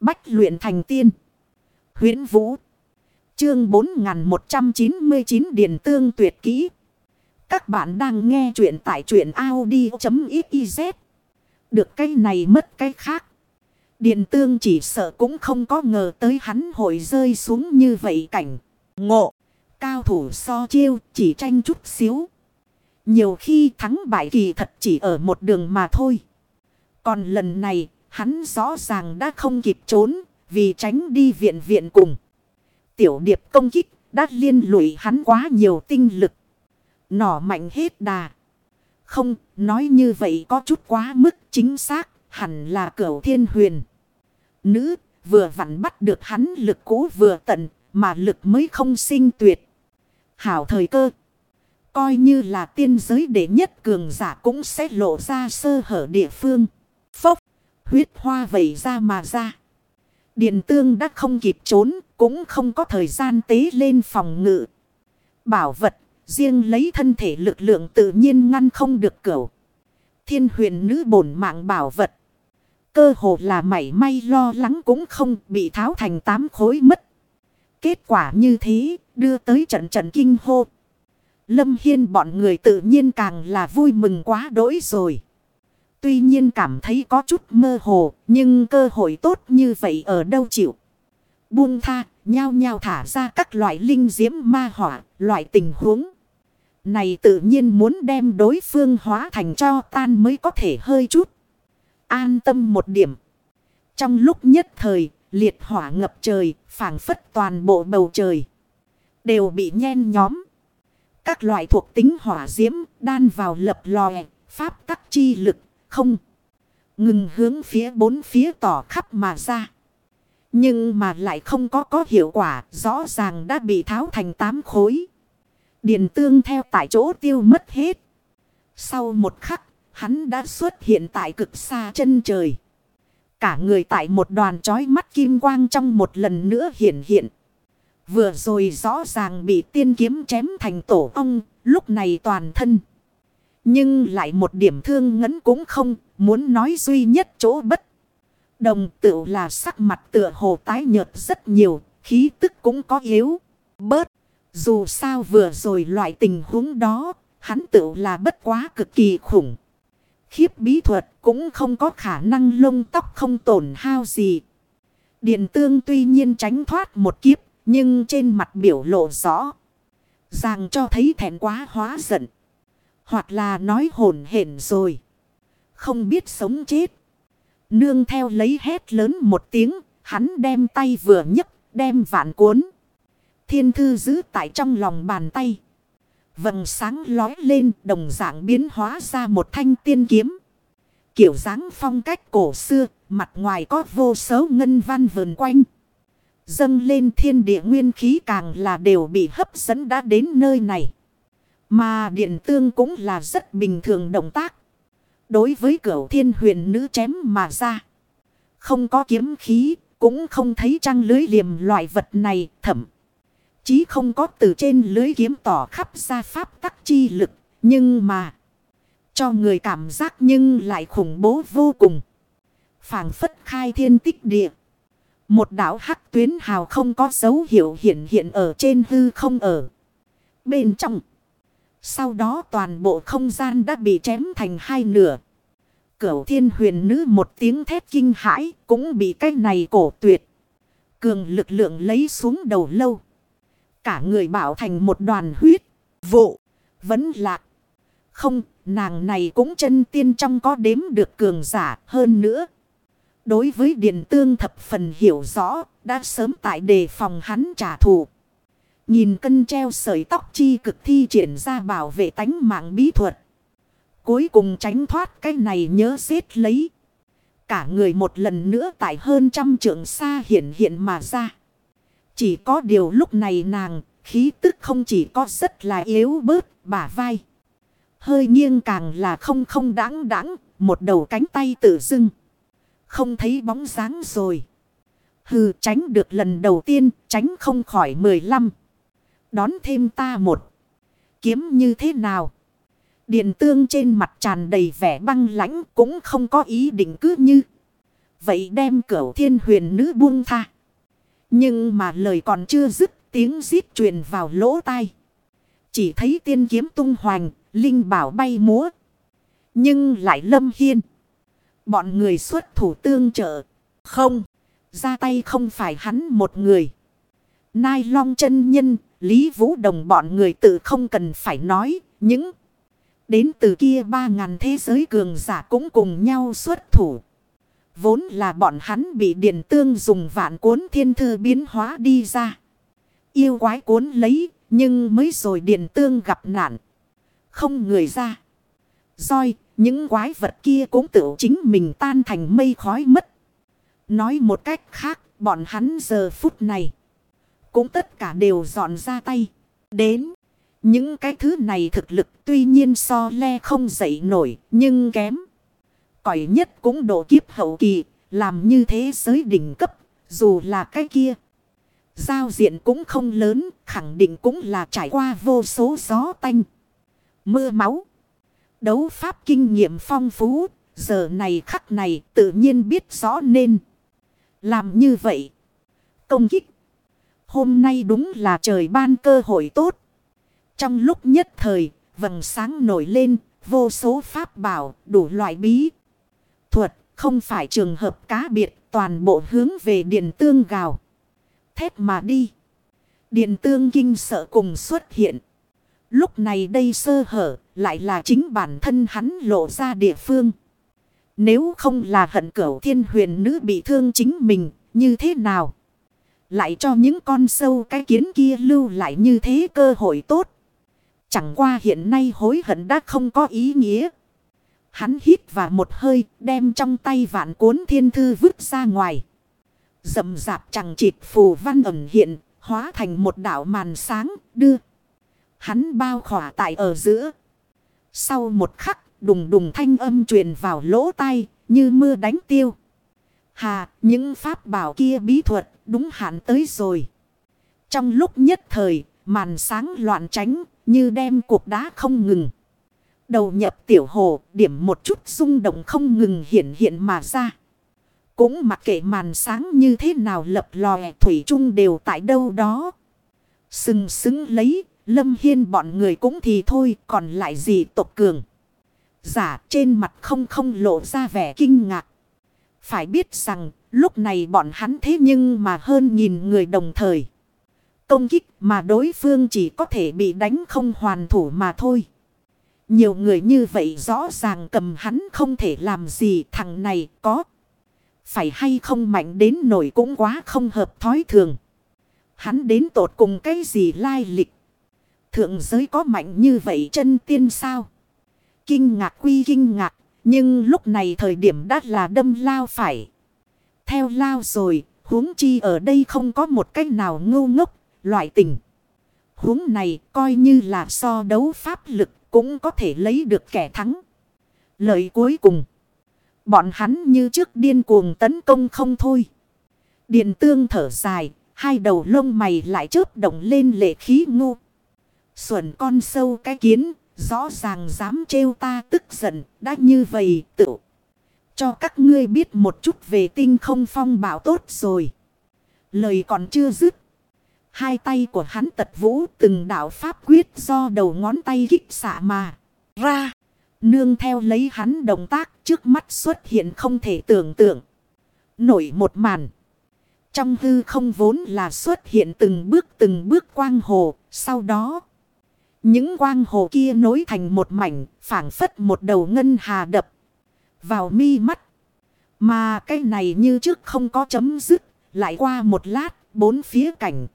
Bách luyện thành tiên. huyễn Vũ. Chương 4199 điền Tương Tuyệt Kỹ. Các bạn đang nghe truyện tại truyện Audi.xyz. Được cái này mất cái khác. Điện tương chỉ sợ cũng không có ngờ tới hắn hội rơi xuống như vậy cảnh. Ngộ. Cao thủ so chiêu, chỉ tranh chút xíu. Nhiều khi thắng bại kỳ thật chỉ ở một đường mà thôi. Còn lần này hắn rõ ràng đã không kịp trốn vì tránh đi viện viện cùng. Tiểu điệp công kích đã liên lụy hắn quá nhiều tinh lực. Nỏ mạnh hết đà. Không, nói như vậy có chút quá mức chính xác, hẳn là cửu thiên huyền. Nữ, vừa vặn bắt được hắn lực cũ vừa tận, mà lực mới không sinh tuyệt. Hảo thời cơ. Coi như là tiên giới đệ nhất cường giả cũng sẽ lộ ra sơ hở địa phương. Huyết hoa vẩy ra mà ra. Điện tương đã không kịp trốn, cũng không có thời gian tế lên phòng ngự. Bảo vật, riêng lấy thân thể lực lượng tự nhiên ngăn không được cửu. Thiên huyền nữ bổn mạng bảo vật. Cơ hồ là mảy may lo lắng cũng không bị tháo thành tám khối mất. Kết quả như thế, đưa tới trận trận kinh hô. Lâm Hiên bọn người tự nhiên càng là vui mừng quá đỗi rồi. Tuy nhiên cảm thấy có chút mơ hồ, nhưng cơ hội tốt như vậy ở đâu chịu. Buông tha, nhao nhao thả ra các loại linh diễm ma hỏa, loại tình huống. Này tự nhiên muốn đem đối phương hóa thành cho tan mới có thể hơi chút. An tâm một điểm. Trong lúc nhất thời, liệt hỏa ngập trời, phảng phất toàn bộ bầu trời. Đều bị nhen nhóm. Các loại thuộc tính hỏa diễm đan vào lập lòe, pháp tắc chi lực, không. Ngừng hướng phía bốn phía tỏ khắp mà ra. Nhưng mà lại không có có hiệu quả, rõ ràng đã bị tháo thành tám khối. Điền tương theo tại chỗ tiêu mất hết. Sau một khắc, hắn đã xuất hiện tại cực xa chân trời. Cả người tại một đoàn trói mắt kim quang trong một lần nữa hiện hiện. Vừa rồi rõ ràng bị tiên kiếm chém thành tổ ong, lúc này toàn thân. Nhưng lại một điểm thương ngấn cũng không, muốn nói duy nhất chỗ bất. Đồng tự là sắc mặt tựa hồ tái nhợt rất nhiều, khí tức cũng có yếu, bớt. Dù sao vừa rồi loại tình huống đó, hắn tự là bất quá cực kỳ khủng. Khiếp bí thuật cũng không có khả năng lông tóc không tổn hao gì. Điện tương tuy nhiên tránh thoát một kiếp, nhưng trên mặt biểu lộ rõ. Ràng cho thấy thẹn quá hóa giận. Hoặc là nói hồn hển rồi. Không biết sống chết. Nương theo lấy hét lớn một tiếng, hắn đem tay vừa nhấc, đem vạn cuốn. Thiên thư giữ tại trong lòng bàn tay. Vầng sáng lói lên đồng dạng biến hóa ra một thanh tiên kiếm. Kiểu dáng phong cách cổ xưa, mặt ngoài có vô số ngân văn vườn quanh. Dâng lên thiên địa nguyên khí càng là đều bị hấp dẫn đã đến nơi này. Mà điện tương cũng là rất bình thường động tác. Đối với cửu thiên huyền nữ chém mà ra. Không có kiếm khí, cũng không thấy trăng lưới liềm loại vật này thậm. Chí không có từ trên lưới kiếm tỏ khắp ra pháp tắc chi lực. Nhưng mà. Cho người cảm giác nhưng lại khủng bố vô cùng. phảng phất khai thiên tích địa. Một đảo hắc tuyến hào không có dấu hiệu hiện hiện ở trên hư không ở. Bên trong. Sau đó toàn bộ không gian đã bị chém thành hai nửa. Cửu thiên huyền nữ một tiếng thét kinh hãi cũng bị cái này cổ tuyệt. Cường lực lượng lấy xuống đầu lâu. Cả người bảo thành một đoàn huyết. Vụ. Vẫn lạc. Không, nàng này cũng chân tiên trong có đếm được cường giả hơn nữa. Đối với điện tương thập phần hiểu rõ, đã sớm tại đề phòng hắn trả thù. Nhìn cân treo sợi tóc chi cực thi triển ra bảo vệ tánh mạng bí thuật. Cuối cùng tránh thoát cái này nhớ xếp lấy. Cả người một lần nữa tại hơn trăm trượng xa hiện hiện mà ra. Chỉ có điều lúc này nàng khí tức không chỉ có rất là yếu bớt bả vai. Hơi nghiêng càng là không không đáng đáng, một đầu cánh tay tự dưng. Không thấy bóng dáng rồi. Hừ tránh được lần đầu tiên, tránh không khỏi mười lăm. Đón thêm ta một. Kiếm như thế nào? Điện tương trên mặt tràn đầy vẻ băng lãnh cũng không có ý định cứ như. Vậy đem cửu thiên huyền nữ buông tha. Nhưng mà lời còn chưa dứt tiếng giết truyền vào lỗ tai. Chỉ thấy tiên kiếm tung hoành, linh bảo bay múa. Nhưng lại lâm hiên. Bọn người xuất thủ tương trợ. Không, ra tay không phải hắn một người. Nai long chân nhân, Lý Vũ Đồng bọn người tự không cần phải nói. Những đến từ kia ba ngàn thế giới cường giả cũng cùng nhau xuất thủ. Vốn là bọn hắn bị điện tương dùng vạn cuốn thiên thư biến hóa đi ra. Yêu quái cuốn lấy, nhưng mới rồi điện tương gặp nạn. Không người ra. Rồi, những quái vật kia cũng tự chính mình tan thành mây khói mất. Nói một cách khác, bọn hắn giờ phút này. Cũng tất cả đều dọn ra tay. Đến. Những cái thứ này thực lực tuy nhiên so le không dậy nổi, nhưng kém. Cỏi nhất cũng độ kiếp hậu kỳ, làm như thế giới đỉnh cấp, dù là cái kia. Giao diện cũng không lớn, khẳng định cũng là trải qua vô số gió tanh. Mưa máu. Đấu pháp kinh nghiệm phong phú, giờ này khắc này tự nhiên biết rõ nên. Làm như vậy. Công kích. Hôm nay đúng là trời ban cơ hội tốt. Trong lúc nhất thời, vầng sáng nổi lên, vô số pháp bảo, đủ loại bí. Thuật, không phải trường hợp cá biệt, toàn bộ hướng về điện tương gào. Thép mà đi. Điện tương kinh sợ cùng xuất hiện. Lúc này đây sơ hở, lại là chính bản thân hắn lộ ra địa phương. Nếu không là hận cửu thiên huyền nữ bị thương chính mình, như thế nào? Lại cho những con sâu cái kiến kia lưu lại như thế cơ hội tốt. Chẳng qua hiện nay hối hận đã không có ý nghĩa. Hắn hít vào một hơi đem trong tay vạn cuốn thiên thư vứt ra ngoài. Dầm dạp chẳng chịt phù văn ẩn hiện, hóa thành một đảo màn sáng, đưa. Hắn bao khỏa tại ở giữa. Sau một khắc, đùng đùng thanh âm truyền vào lỗ tai, như mưa đánh tiêu. Hà, những pháp bảo kia bí thuật, đúng hạn tới rồi. Trong lúc nhất thời, màn sáng loạn tránh, như đem cuộc đá không ngừng. Đầu nhập tiểu hồ, điểm một chút rung động không ngừng hiện hiện mà ra. Cũng mặc kệ màn sáng như thế nào lập lòe thủy chung đều tại đâu đó. Sừng sững lấy, lâm hiên bọn người cũng thì thôi, còn lại gì tộc cường. Giả trên mặt không không lộ ra vẻ kinh ngạc. Phải biết rằng, lúc này bọn hắn thế nhưng mà hơn nghìn người đồng thời. Công kích mà đối phương chỉ có thể bị đánh không hoàn thủ mà thôi. Nhiều người như vậy rõ ràng cầm hắn không thể làm gì thằng này có. Phải hay không mạnh đến nổi cũng quá không hợp thói thường. Hắn đến tột cùng cái gì lai lịch. Thượng giới có mạnh như vậy chân tiên sao? Kinh ngạc quy kinh ngạc. Nhưng lúc này thời điểm đã là đâm lao phải. Theo lao rồi, huống chi ở đây không có một cách nào ngu ngốc, loại tình. Huống này coi như là so đấu pháp lực cũng có thể lấy được kẻ thắng. Lợi cuối cùng. Bọn hắn như trước điên cuồng tấn công không thôi. Điện tương thở dài, hai đầu lông mày lại chớp động lên lệ khí ngu. Xuẩn con sâu cái kiến, rõ ràng dám trêu ta tức giận, đã như vậy tự. Cho các ngươi biết một chút về tinh không phong bảo tốt rồi. Lời còn chưa dứt. Hai tay của hắn tật vũ từng đạo pháp quyết do đầu ngón tay kích xạ mà ra. Nương theo lấy hắn động tác trước mắt xuất hiện không thể tưởng tượng. Nổi một màn. Trong hư không vốn là xuất hiện từng bước từng bước quang hồ. Sau đó. Những quang hồ kia nối thành một mảnh. phảng phất một đầu ngân hà đập. Vào mi mắt. Mà cái này như trước không có chấm dứt. Lại qua một lát. Bốn phía cảnh.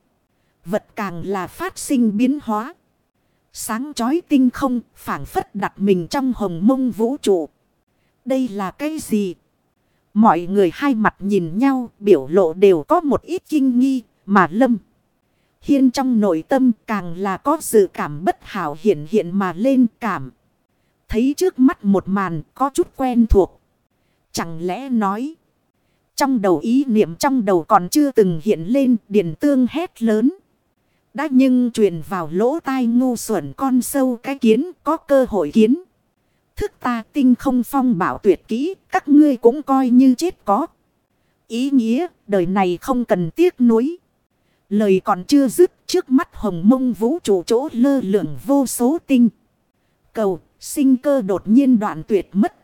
Vật càng là phát sinh biến hóa. Sáng chói tinh không, phảng phất đặt mình trong hồng mông vũ trụ. Đây là cái gì? Mọi người hai mặt nhìn nhau, biểu lộ đều có một ít kinh nghi, mà lâm. Hiên trong nội tâm càng là có sự cảm bất hảo hiện hiện mà lên cảm. Thấy trước mắt một màn có chút quen thuộc. Chẳng lẽ nói. Trong đầu ý niệm trong đầu còn chưa từng hiện lên điển tương hét lớn. Đã nhưng truyền vào lỗ tai ngu xuẩn con sâu cái kiến có cơ hội kiến. Thức ta tinh không phong bảo tuyệt kỹ, các ngươi cũng coi như chết có. Ý nghĩa, đời này không cần tiếc nuối. Lời còn chưa dứt trước mắt hồng mông vũ trụ chỗ lơ lượng vô số tinh. Cầu sinh cơ đột nhiên đoạn tuyệt mất.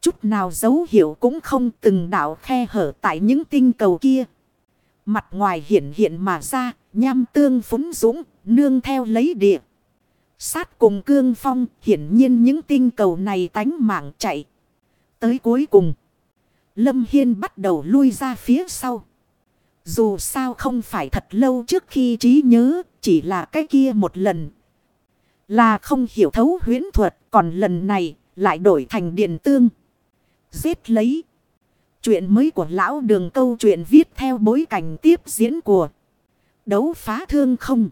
Chút nào dấu hiệu cũng không từng đảo khe hở tại những tinh cầu kia. Mặt ngoài hiện hiện mà ra, nham tương phúng dũng, nương theo lấy địa. Sát cùng cương phong, hiển nhiên những tinh cầu này tánh mạng chạy. Tới cuối cùng, Lâm Hiên bắt đầu lui ra phía sau. Dù sao không phải thật lâu trước khi trí nhớ, chỉ là cái kia một lần. Là không hiểu thấu huyến thuật, còn lần này lại đổi thành điện tương. Giết lấy. Chuyện mới của lão đường câu chuyện viết theo bối cảnh tiếp diễn của đấu phá thương không.